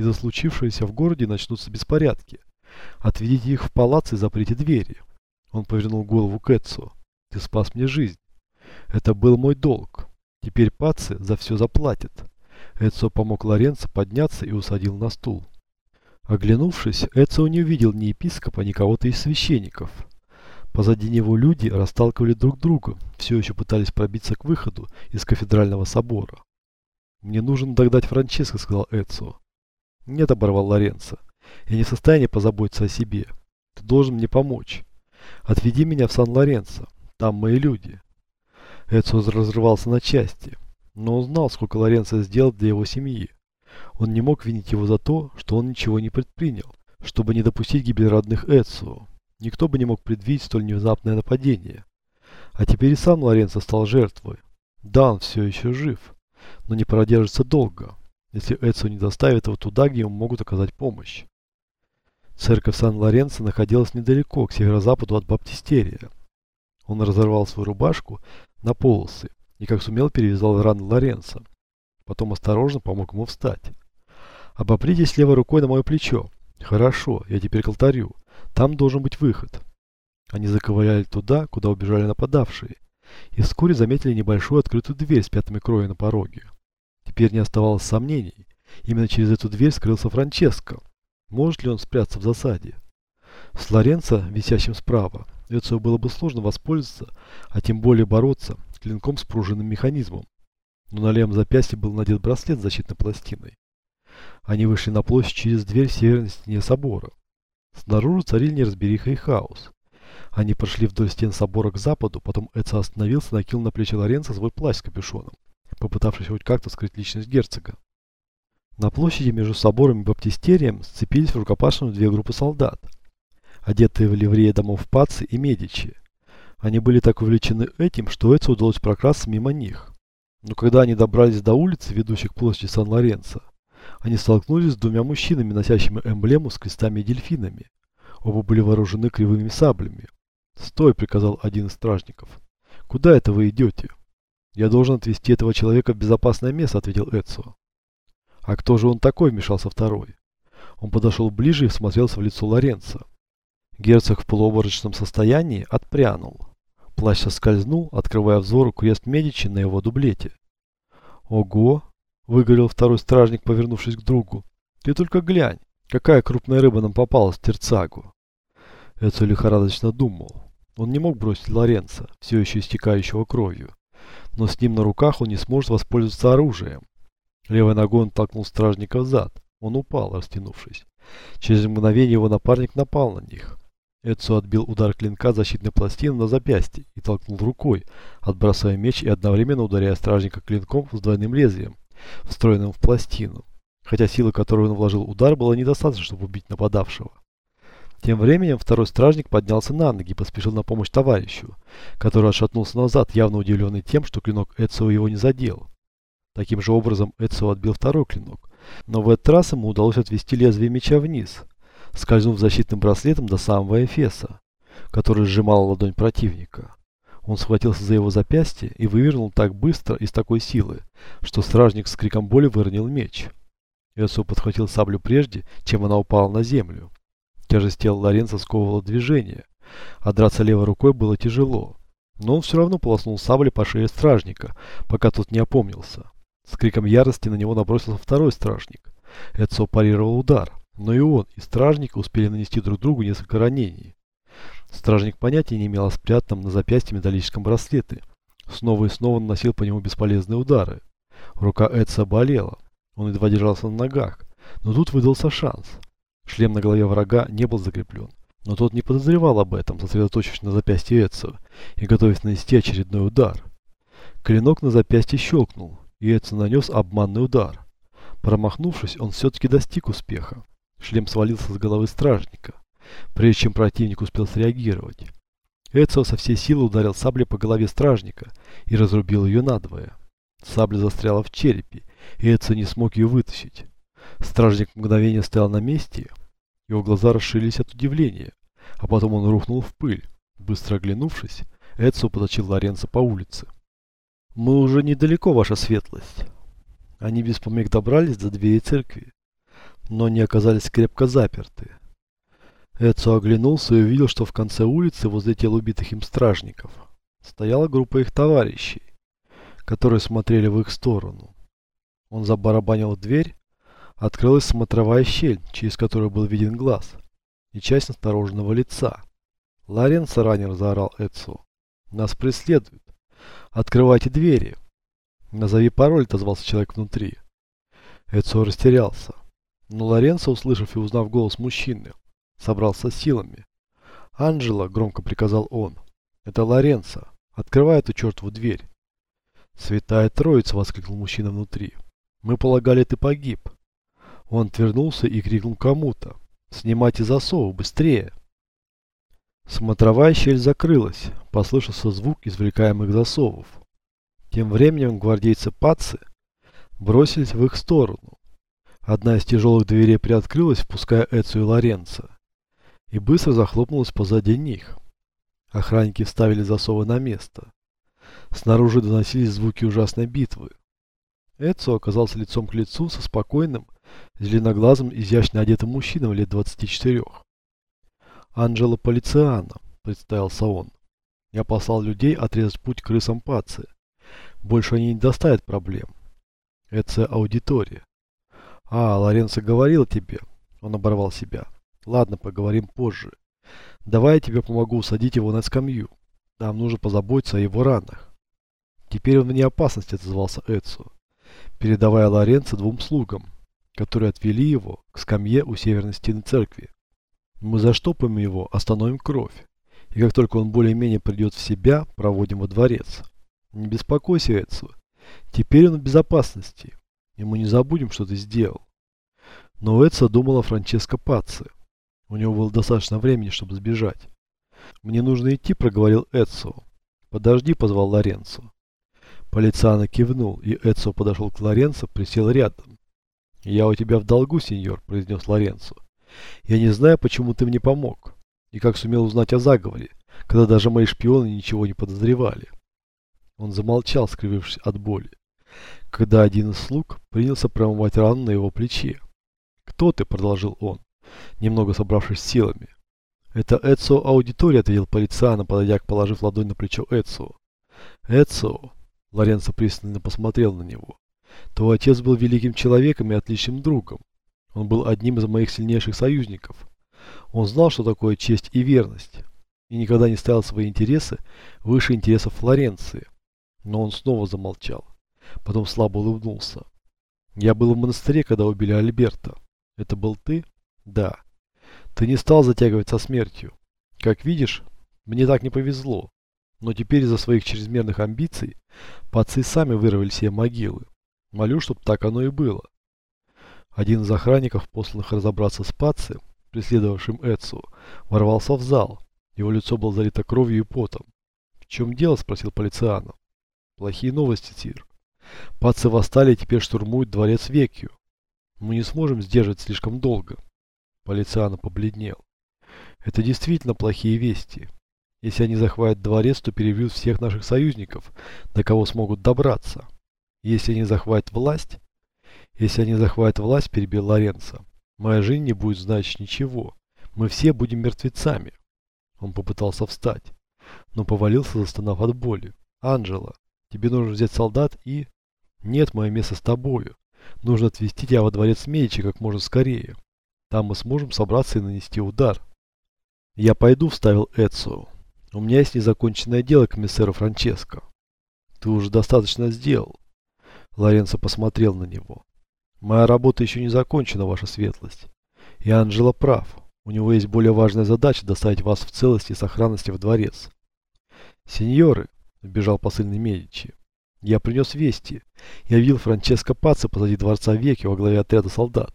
Из-за случившегося в городе начнутся беспорядки. Отведите их в палац и заприте двери. Он повернул голову к Эдсу. Ты спас мне жизнь. Это был мой долг. Теперь пацы за все заплатят. Эдсо помог Лоренцо подняться и усадил на стул. Оглянувшись, Эдсо не увидел ни епископа, ни кого-то из священников. Позади него люди расталкивали друг друга, все еще пытались пробиться к выходу из кафедрального собора. «Мне нужно догнать Франческо», — сказал Эдсо. «Нет», — оборвал Лоренцо. «Я не в состоянии позаботиться о себе. Ты должен мне помочь. Отведи меня в Сан-Лоренцо. Там мои люди». Эдсо разрывался на части, но он знал, сколько Лоренцо сделал для его семьи. Он не мог винить его за то, что он ничего не предпринял, чтобы не допустить гибель родных Эдсо. Никто бы не мог предвидеть столь внезапное нападение. А теперь и сам Лоренцо стал жертвой. Да, он все еще жив, но не продержится долго, если Эдсо не доставит его туда, где ему могут оказать помощь. Церковь Сан-Лоренцо находилась недалеко, к северо-западу от Баптистерия. Он разорвал свою рубашку на полосы и как сумел перевязал раны Лоренцо. Потом осторожно помог ему встать. «Обопритесь левой рукой на мое плечо. Хорошо, я теперь к алтарю. Там должен быть выход». Они заковыляли туда, куда убежали нападавшие, и вскоре заметили небольшую открытую дверь с пятнами крови на пороге. Теперь не оставалось сомнений. Именно через эту дверь скрылся Франческо. Может ли он спрятаться в засаде? С Лоренцо, висящим справа, Эцио было бы сложно воспользоваться, а тем более бороться, клинком с пружинным механизмом. Но на левом запястье был надет браслет с защитной пластиной. Они вышли на площадь через дверь в северной стене собора. Снаружи царили неразбериха и хаос. Они прошли вдоль стен собора к западу, потом Эцио остановился и накинул на плечи Лоренцо свой плащ с капюшоном, попытавшись хоть как-то скрыть личность герцога. На площади между собором и баптистерием сцепились в рукопашную две группы солдат – одетые в ливреи домов Паци и Медичи. Они были так увлечены этим, что Эцу удалось прокрасться мимо них. Но когда они добрались до улицы, ведущей к площади Сан-Лоренцо, они столкнулись с двумя мужчинами, носящими эмблему с крестами и дельфинами. Оба были вооружены кривыми саблями. «Стой!» – приказал один из стражников. «Куда это вы идете?» «Я должен отвезти этого человека в безопасное место», – ответил Эцо. «А кто же он такой?» – вмешался второй. Он подошел ближе и всмотрелся в лицо Лоренцо. Герцог в полуоборочном состоянии отпрянул. Плащ соскользнул, открывая взору крест Медичи на его дублете. «Ого!» – выговорил второй стражник, повернувшись к другу. «Ты только глянь, какая крупная рыба нам попалась в терцагу!» Эцо лихорадочно думал. Он не мог бросить Лоренца, все еще истекающего кровью. Но с ним на руках он не сможет воспользоваться оружием. Левой ногой он толкнул стражника в зад. Он упал, растянувшись. Через мгновение его напарник напал на них. Эдсо отбил удар клинка защитной пластины на запястье и толкнул рукой, отбрасывая меч и одновременно ударяя стражника клинком с двойным лезвием, встроенным в пластину. Хотя сила, которую он вложил удар, была недостаточно, чтобы убить нападавшего. Тем временем второй стражник поднялся на ноги и поспешил на помощь товарищу, который отшатнулся назад, явно удивленный тем, что клинок Эдсо его не задел. Таким же образом Эдсо отбил второй клинок, но в этот раз ему удалось отвести лезвие меча вниз, скользнув защитным браслетом до самого Эфеса, который сжимал ладонь противника. Он схватился за его запястье и вывернул так быстро и с такой силы, что стражник с криком боли выронил меч. Эсо подхватил саблю прежде, чем она упала на землю. Тяжесть тела Лоренца сковывала движение, а драться левой рукой было тяжело. Но он все равно полоснул саблей по шее стражника, пока тот не опомнился. С криком ярости на него набросился второй стражник. Эдсо парировал удар, но и он, и стражник успели нанести друг другу несколько ранений. Стражник понятия не имел о спрятанном на запястье металлическом браслете. Снова и снова наносил по нему бесполезные удары. Рука Эдса болела. Он едва держался на ногах. Но тут выдался шанс. Шлем на голове врага не был закреплен. Но тот не подозревал об этом, сосредоточившись на запястье Эдса и готовясь нанести очередной удар. Клинок на запястье щелкнул, и Эдсон нанес обманный удар. Промахнувшись, он все-таки достиг успеха. Шлем свалился с головы стражника, прежде чем противник успел среагировать. Эцио со всей силы ударил саблей по голове стражника и разрубил ее надвое. Сабля застряла в черепе, и Эцио не смог ее вытащить. Стражник мгновение стоял на месте, его глаза расширились от удивления, а потом он рухнул в пыль. Быстро оглянувшись, Эцио поточил Лоренцо по улице. «Мы уже недалеко, ваша светлость». Они без помех добрались до двери церкви. но они оказались крепко заперты. Эдсо оглянулся и увидел, что в конце улицы, возле тел убитых им стражников, стояла группа их товарищей, которые смотрели в их сторону. Он забарабанил дверь, открылась смотровая щель, через которую был виден глаз, и часть настороженного лица. «Лоренцо ранен!» – заорал Эдсо. «Нас преследуют! Открывайте двери!» «Назови пароль!» – отозвался человек внутри. Эдсо растерялся. Но Лоренцо, услышав и узнав голос мужчины, собрался силами. «Анджела!» – громко приказал он. «Это Лоренцо! Открывай эту чертову дверь!» «Святая Троица!» – воскликнул мужчина внутри. «Мы полагали, ты погиб!» Он отвернулся и крикнул кому-то. «Снимайте засовы! Быстрее!» Смотровая щель закрылась. Послышался звук извлекаемых засовов. Тем временем гвардейцы Пацы бросились в их сторону. Одна из тяжелых дверей приоткрылась, впуская Эцу и Лоренца, и быстро захлопнулась позади них. Охранники вставили засовы на место. Снаружи доносились звуки ужасной битвы. Эцу оказался лицом к лицу со спокойным, зеленоглазым, изящно одетым мужчиной лет 24. «Анджело Полициано», — представился он. «Я послал людей отрезать путь крысам Паци. Больше они не доставят проблем. Это аудитория. А, Лоренцо говорил тебе. Он оборвал себя. Ладно, поговорим позже. Давай я тебе помогу усадить его на скамью. Нам нужно позаботиться о его ранах. Теперь он вне опасности, отозвался Эдсо, передавая Лоренцо двум слугам, которые отвели его к скамье у северной стены церкви. Мы заштопаем его, остановим кровь. И как только он более-менее придет в себя, проводим во дворец. Не беспокойся, Эдсо. Теперь он в безопасности, и мы не забудем, что ты сделал. Но Эдсо думал о Франческо Пацци. У него было достаточно времени, чтобы сбежать. «Мне нужно идти», — проговорил Эдсо. «Подожди», — позвал Лоренцо. Полициано кивнул, и Эдсо подошел к Лоренцо, присел рядом. «Я у тебя в долгу, сеньор», — произнес Лоренцо. «Я не знаю, почему ты мне помог, и как сумел узнать о заговоре, когда даже мои шпионы ничего не подозревали». Он замолчал, скривившись от боли, когда один из слуг принялся промывать рану на его плече. «Кто ты?» – продолжил он, немного собравшись силами. «Это Эцио аудитория», – ответил Полициано, подойдя к положив ладонь на плечо Эцио. «Эцио», – Лоренцо пристально посмотрел на него, – «твой отец был великим человеком и отличным другом. Он был одним из моих сильнейших союзников. Он знал, что такое честь и верность, и никогда не ставил свои интересы выше интересов Флоренции. Но он снова замолчал. Потом слабо улыбнулся. Я был в монастыре, когда убили Альберта. Это был ты? Да. Ты не стал затягивать со смертью. Как видишь, мне так не повезло. Но теперь из-за своих чрезмерных амбиций пацы сами вырвали себе могилы. Молю, чтобы так оно и было. Один из охранников, посланных разобраться с паци, преследовавшим Эцу, ворвался в зал. Его лицо было залито кровью и потом. «В чем дело?» – спросил полицианов. Плохие новости, Тир. Пацы восстали и теперь штурмуют дворец Векью. Мы не сможем сдерживать слишком долго. Полициано побледнел. Это действительно плохие вести. Если они захватят дворец, то перебьют всех наших союзников, до кого смогут добраться. Если они захватят власть... Если они захватят власть, перебил Лоренцо, моя жизнь не будет значить ничего. Мы все будем мертвецами. Он попытался встать, но повалился, застонав от боли. Анжела, Тебе нужно взять солдат и... Нет, мое место с тобою. Нужно отвезти тебя во дворец Медичи как можно скорее. Там мы сможем собраться и нанести удар. Я пойду, вставил Эцио. У меня есть незаконченное дело к миссеру Франческо. Ты уже достаточно сделал. Лоренцо посмотрел на него. Моя работа еще не закончена, ваша светлость. И Анджело прав. У него есть более важная задача доставить вас в целости и сохранности в дворец. Сеньоры, Вбежал посыльный Медичи. Я принес вести. Я видел Франческо Паца позади дворца Веки во главе отряда солдат.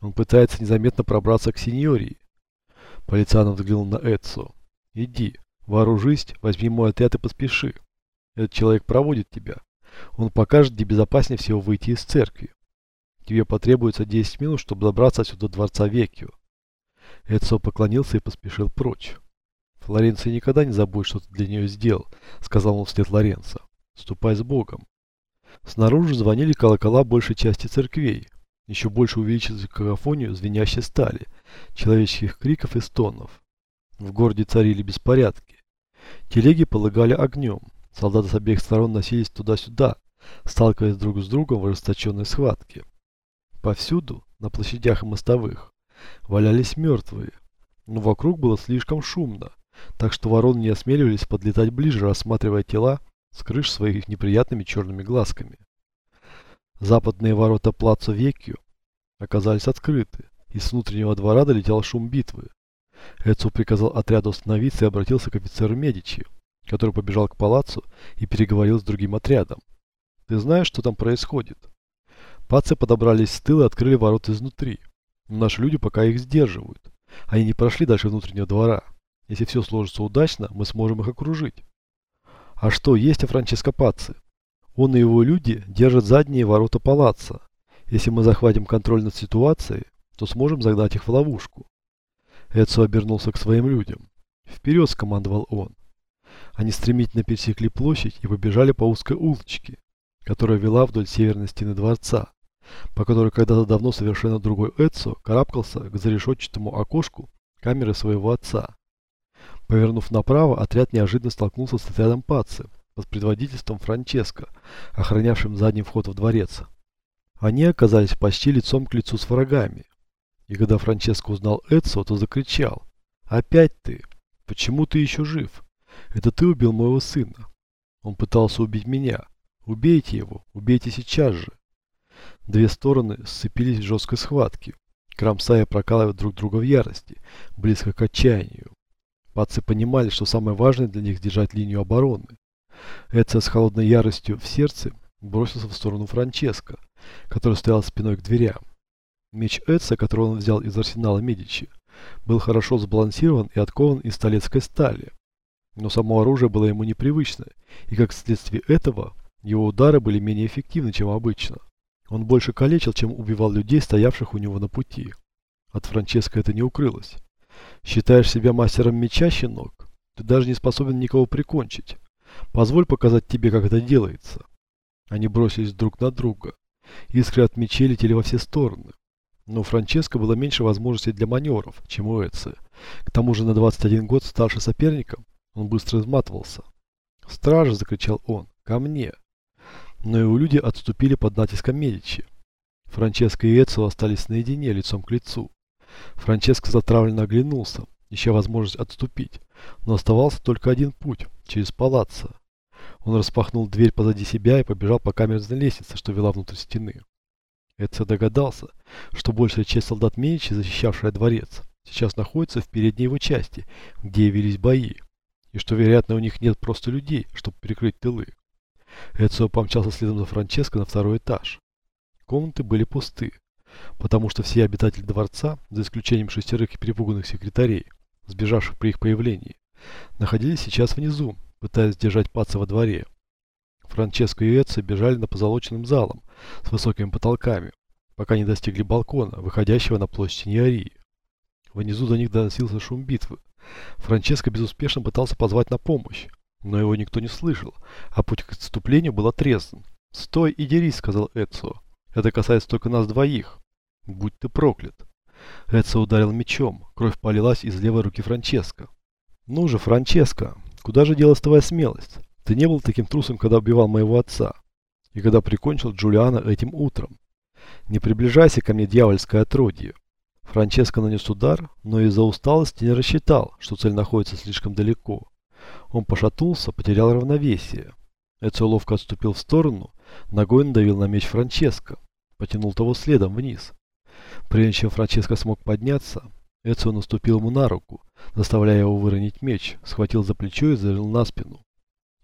Он пытается незаметно пробраться к сеньории. Полицианов взглянул на Эдсо. Иди, вооружись, возьми мой отряд и поспеши. Этот человек проводит тебя. Он покажет, где безопаснее всего выйти из церкви. Тебе потребуется 10 минут, чтобы добраться отсюда до дворца Векио. Эдсо поклонился и поспешил прочь. Флоренция никогда не забудет, что ты для нее сделал, сказал он вслед Лоренцо. Ступай с Богом. Снаружи звонили колокола большей части церквей. еще больше увеличилась какофонию звенящей стали, человеческих криков и стонов. В городе царили беспорядки. Телеги полагали огнем. Солдаты с обеих сторон носились туда-сюда, сталкиваясь друг с другом в ожесточенной схватке. Повсюду, на площадях и мостовых, валялись мертвые, но вокруг было слишком шумно, так что вороны не осмеливались подлетать ближе, рассматривая тела с крыш своих неприятными черными глазками. Западные ворота Плацо Векью оказались открыты, и с внутреннего двора долетел шум битвы. Эцу приказал отряду остановиться и обратился к офицеру Медичи, который побежал к палацу и переговорил с другим отрядом. «Ты знаешь, что там происходит?» Пацы подобрались с тыла и открыли ворота изнутри. Но наши люди пока их сдерживают. Они не прошли дальше внутреннего двора. Если все сложится удачно, мы сможем их окружить. А что есть о Франческо Пацци? Он и его люди держат задние ворота палаца. Если мы захватим контроль над ситуацией, то сможем загнать их в ловушку. Эдсо обернулся к своим людям. «Вперед!» – скомандовал он. Они стремительно пересекли площадь и побежали по узкой улочке, которая вела вдоль северной стены дворца, по которой когда-то давно совершенно другой Эдсо карабкался к зарешетчатому окошку камеры своего отца. Повернув направо, отряд неожиданно столкнулся с отрядом Паци, под предводительством Франческо, охранявшим задний вход в дворец. Они оказались почти лицом к лицу с врагами. И когда Франческо узнал Эдсо, то закричал. «Опять ты! Почему ты еще жив? Это ты убил моего сына. Он пытался убить меня. Убейте его, убейте сейчас же!» Две стороны сцепились в жесткой схватке, кромсая и прокалывая друг друга в ярости, близко к отчаянию. Пацы понимали, что самое важное для них держать линию обороны. Эдсо с холодной яростью в сердце бросился в сторону Франческо, который стоял спиной к дверям. Меч Эдса, который он взял из арсенала Медичи, был хорошо сбалансирован и откован из столецкой стали. Но само оружие было ему непривычно, и как следствие этого, его удары были менее эффективны, чем обычно. Он больше калечил, чем убивал людей, стоявших у него на пути. От Франческо это не укрылось. Считаешь себя мастером меча, щенок? Ты даже не способен никого прикончить. Позволь показать тебе, как это делается. Они бросились друг на друга. Искры от мечей летели во все стороны. Но у Франческо было меньше возможностей для маневров, чем у Эци. К тому же на 21 год старше соперника он быстро изматывался. «Стража!» – закричал он. «Ко мне!» Но его люди отступили под натиском Медичи. Франческо и Эцио остались наедине, лицом к лицу. Франческо затравленно оглянулся, ища возможность отступить. Но оставался только один путь – через палаццо. Он распахнул дверь позади себя и побежал по камерной лестнице, что вела внутрь стены. Эдсо догадался, что большая часть солдат Медичи, защищавшая дворец, сейчас находится в передней его части, где велись бои, и что, вероятно, у них нет просто людей, чтобы прикрыть тылы. Эдсо помчался следом за Франческо на второй этаж. Комнаты были пусты, потому что все обитатели дворца, за исключением шестерых перепуганных секретарей, сбежавших при их появлении, находились сейчас внизу, пытаясь держать паца во дворе. Франческо и Эдсо бежали на позолоченным залом с высокими потолками, пока не достигли балкона, выходящего на площадь Ниарии. Внизу до них доносился шум битвы. Франческо безуспешно пытался позвать на помощь, но его никто не слышал, а путь к отступлению был отрезан. «Стой и дерись», — сказал Эдсо. «Это касается только нас двоих. Будь ты проклят». Эдсо ударил мечом, кровь полилась из левой руки Франческо. «Ну же, Франческо, куда же делась твоя смелость? Ты не был таким трусом, когда убивал моего отца. И когда прикончил Джулиана этим утром. Не приближайся ко мне, дьявольское отродье». Франческо нанес удар, но из-за усталости не рассчитал, что цель находится слишком далеко. Он пошатнулся, потерял равновесие. Эцио ловко отступил в сторону, ногой надавил на меч Франческо, потянул того следом вниз. Прежде чем Франческо смог подняться, Эцио наступил ему на руку, заставляя его выронить меч, схватил за плечо и залил на спину.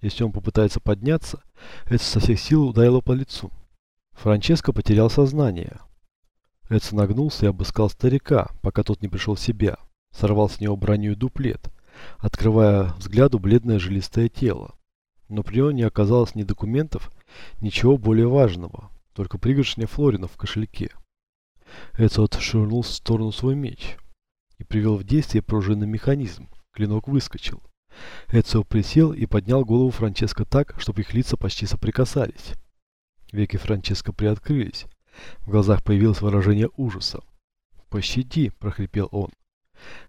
Если он попытается подняться, Эцио со всех сил ударил его по лицу. Франческо потерял сознание. Эцио нагнулся и обыскал старика, пока тот не пришел в себя. Сорвал с него броню и дуплет, открывая взгляду бледное жилистое тело. Но при нем не оказалось ни документов, ничего более важного, только пригоршня флоринов в кошельке. Эцио отшвырнул в сторону свой меч и привел в действие пружинный механизм. Клинок выскочил. Эцио присел и поднял голову Франческо так, чтобы их лица почти соприкасались. Веки Франческо приоткрылись. В глазах появилось выражение ужаса. «Пощади!» – прохрипел он.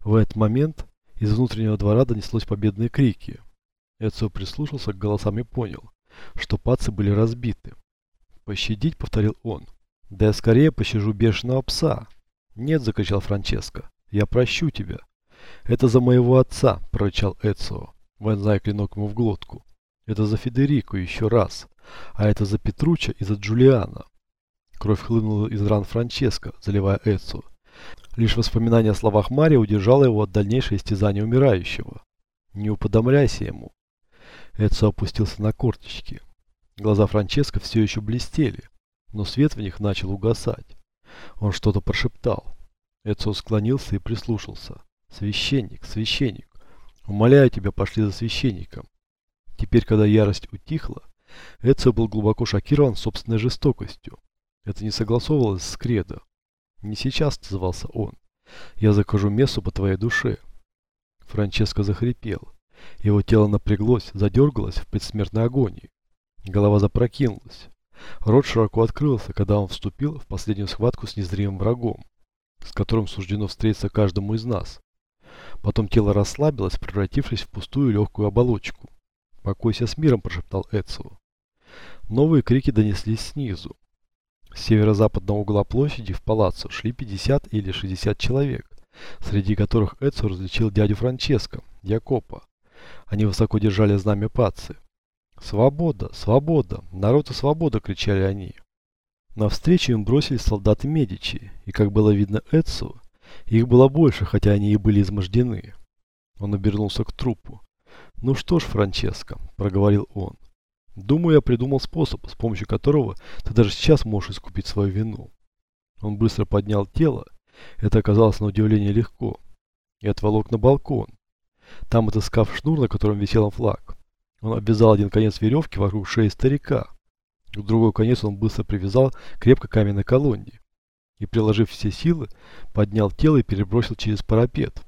В этот момент из внутреннего двора донеслось победные крики. Эцио прислушался к голосам и понял, что пацы были разбиты. «Пощадить?» – повторил он. «Да я скорее пощажу бешеного пса!» «Нет!» – закричал Франческо. «Я прощу тебя!» «Это за моего отца!» – прорычал Эцио, вонзая клинок ему в глотку. «Это за Федерико еще раз, а это за Петруча и за Джулиана!» Кровь хлынула из ран Франческо, заливая Эцио. Лишь воспоминание о словах Мария удержало его от дальнейшего истязания умирающего. «Не уподомляйся ему!» Эцио опустился на корточки. Глаза Франческо все еще блестели, но свет в них начал угасать. Он что-то прошептал. Эцио склонился и прислушался. «Священник, священник, умоляю тебя, пошли за священником». Теперь, когда ярость утихла, Эцио был глубоко шокирован собственной жестокостью. Это не согласовывалось с кредо. «Не сейчас», — отзывался он. «Я закажу мессу по твоей душе». Франческо захрипел. Его тело напряглось, задергалось в предсмертной агонии. Голова запрокинулась. Рот широко открылся, когда он вступил в последнюю схватку с незримым врагом, с которым суждено встретиться каждому из нас. Потом тело расслабилось, превратившись в пустую легкую оболочку. «Покойся с миром», – прошептал Эцио. Новые крики донеслись снизу. С северо-западного угла площади в палаццо шли 50 или 60 человек, среди которых Эцио различил дядю Франческо, Якопа. Они высоко держали знамя Паци. «Свобода! Свобода! Народ и свобода!» – кричали они. Навстречу им бросились солдаты Медичи, и, как было видно Эдсу, их было больше, хотя они и были измождены. Он обернулся к трупу. «Ну что ж, Франческо», – проговорил он, – «думаю, я придумал способ, с помощью которого ты даже сейчас можешь искупить свою вину». Он быстро поднял тело, это оказалось на удивление легко, и отволок на балкон. Там отыскав шнур, на котором висел флаг, он обвязал один конец веревки вокруг шеи старика. Другой конец он быстро привязал крепко каменной колонне и, приложив все силы, поднял тело и перебросил через парапет.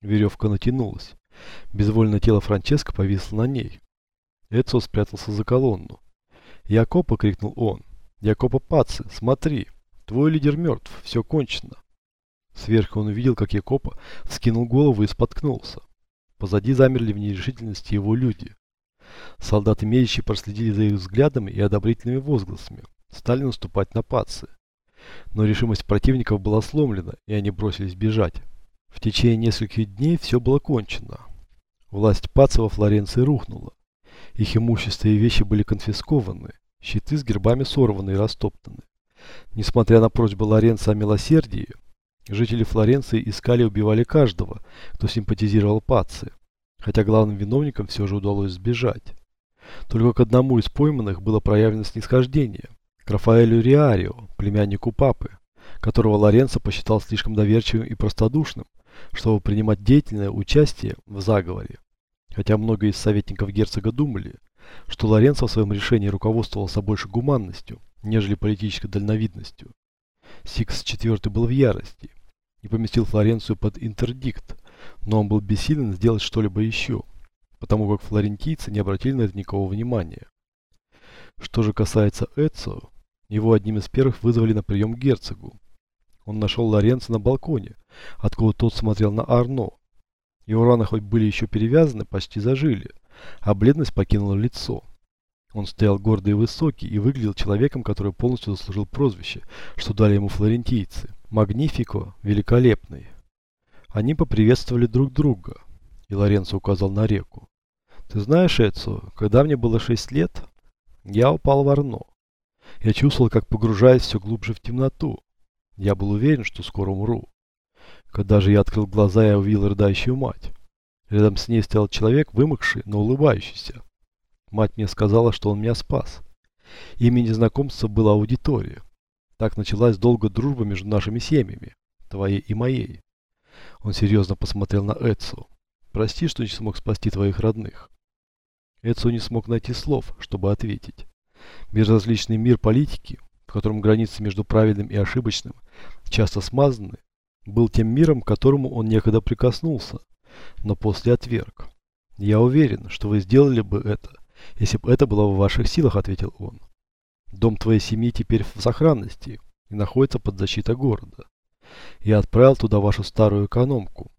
Веревка натянулась. Безвольное тело Франческо повисло на ней. Эцо спрятался за колонну. «Якопа!» — крикнул он. «Якопа Паци, смотри! Твой лидер мертв, все кончено!» Сверху он увидел, как Якопа вскинул голову и споткнулся. Позади замерли в нерешительности его люди. Солдаты Медичи проследили за их взглядами и одобрительными возгласами. Стали наступать на пацы. Но решимость противников была сломлена, и они бросились бежать. В течение нескольких дней все было кончено. Власть паца во Флоренции рухнула. Их имущество и вещи были конфискованы, щиты с гербами сорваны и растоптаны. Несмотря на просьбы Лоренца о милосердии, жители Флоренции искали и убивали каждого, кто симпатизировал паце хотя главным виновникам все же удалось сбежать. Только к одному из пойманных было проявлено снисхождение, к Рафаэлю Риарио, племяннику папы, которого Лоренцо посчитал слишком доверчивым и простодушным, чтобы принимать деятельное участие в заговоре. Хотя многие из советников герцога думали, что Лоренцо в своем решении руководствовался больше гуманностью, нежели политической дальновидностью. Сикс IV был в ярости и поместил Флоренцию под интердикт, но он был бессилен сделать что-либо еще, потому как флорентийцы не обратили на это никакого внимания. Что же касается Эцио, его одним из первых вызвали на прием к герцогу. Он нашел Лоренцо на балконе, откуда тот смотрел на Арно. Его раны хоть были еще перевязаны, почти зажили, а бледность покинула лицо. Он стоял гордый и высокий и выглядел человеком, который полностью заслужил прозвище, что дали ему флорентийцы. Магнифико, великолепный. Они поприветствовали друг друга, и Лоренцо указал на реку. «Ты знаешь, Эцио, когда мне было шесть лет, я упал в Арно. Я чувствовал, как погружаюсь все глубже в темноту. Я был уверен, что скоро умру. Когда же я открыл глаза, я увидел рыдающую мать. Рядом с ней стоял человек, вымокший, но улыбающийся. Мать мне сказала, что он меня спас. Имя незнакомца было аудитория. Так началась долгая дружба между нашими семьями, твоей и моей. Он серьезно посмотрел на Эцу. «Прости, что не смог спасти твоих родных». Эцу не смог найти слов, чтобы ответить. Безразличный мир политики, в котором границы между правильным и ошибочным часто смазаны, был тем миром, к которому он некогда прикоснулся, но после отверг. «Я уверен, что вы сделали бы это, если бы это было в ваших силах», — ответил он. Дом твоей семьи теперь в сохранности и находится под защитой города. Я отправил туда вашу старую экономку,